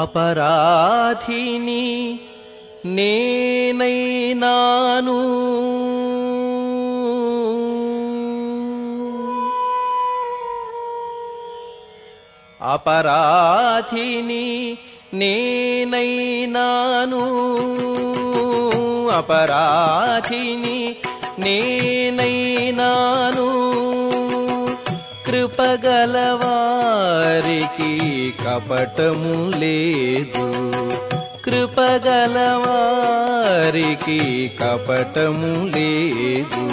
अपराथिनी नेनैनानु नै नेनैनानु अपराथिनी ने కృపగలవారికి కపటము లేదు. కృపగలవారికి కపటము లేదు.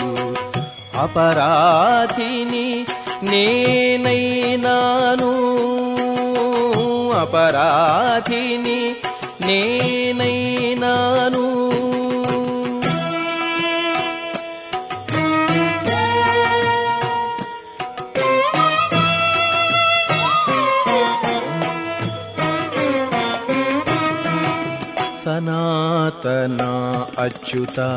అపరాధిని నేనైనాను. అపరాధిని నేనై तना अच्युता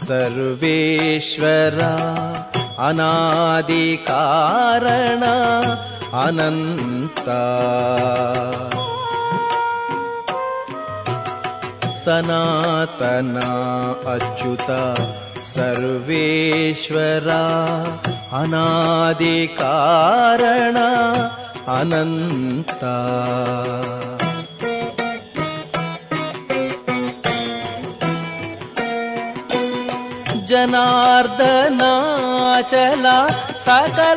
सर्वेश्वरा अनादिकारणा अनन्ता। सनातना अच्युता सर्वेश्वरा अनादिकारणा अनन्ता। जनार्दनाचला सकललोकेश्वरा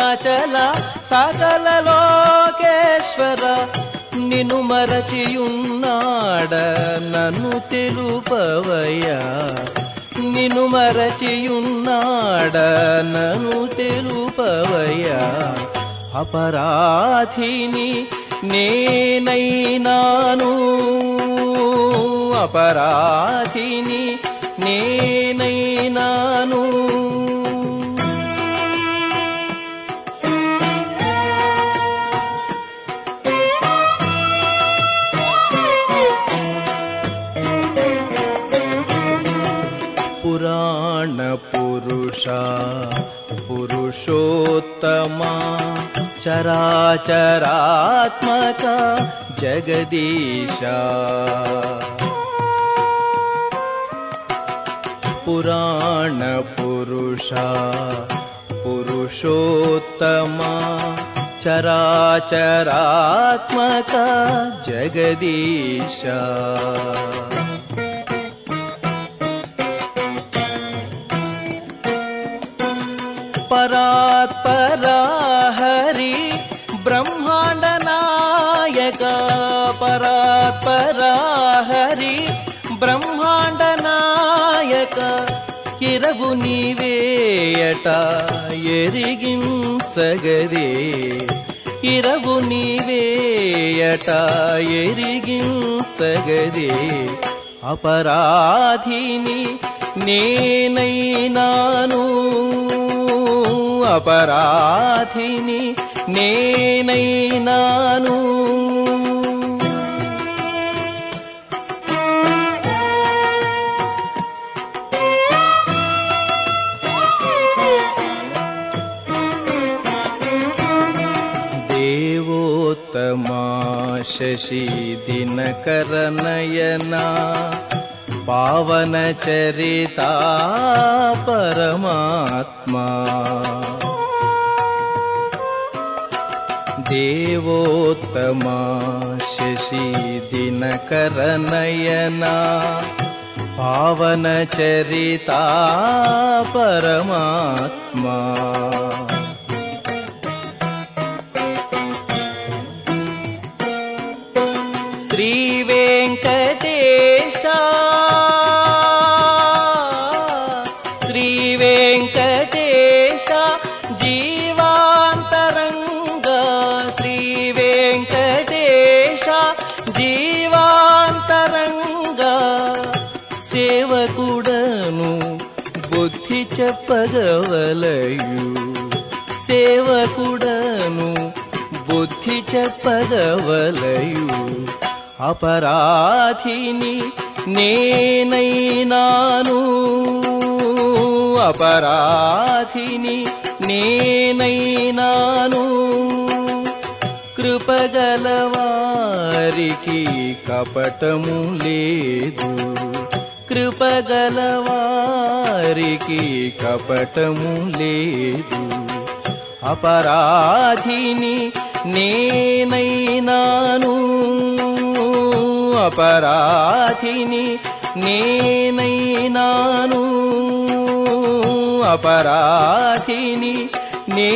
సకల सकललोकेश्वरा నిను మరచియున్నాడ నన్ను తెలుపవయ్యా. నిను మరచియున్నాడ నన్ను తెలుపవయ్యా. అపరాధిని నేనైనాను. अपराधिनि नेनैनानु। पुराणपुरुषा पुरुषोत्तमा चराचरात्मका जगदीशा। पुराणपुरुषा पुरुषोत्तमा चराचरात्मका जगदीशा। परात्परा हरि ब्रह्माण्डनायका। परात्परा हरि నాయక ఇరవు నీవేయట ఎరిగించగదే. ఇరవు నీవేయట ఎరిగించగదే. అపరాధిని నేనైనాను. అపరాధిని నేనైనాను. शि दिनकरनयना पावनचरिता परमात्मा। देवोत्तमा शि दिनकरनयना पावनचरिता परमात्मा। ेङ्कटेशा श्री वेङ्कटेशा जीवान्तरङ्गी। वेङ्कटेशा जीवान्तरङ्गकुडनु बुद्धि च पगवलयु। सेवकुडनु बुद्धि च पगवलयु। అపరాధిని నేనైనాను. అపరాధిని నేనైనాను. కృపగలవారికి కపటము లేదు. కృపగలవారికి కపటము లేదు. అపరాధిని నేనైనాను. अपराधिनि नेनैनानु अपराधिनि ने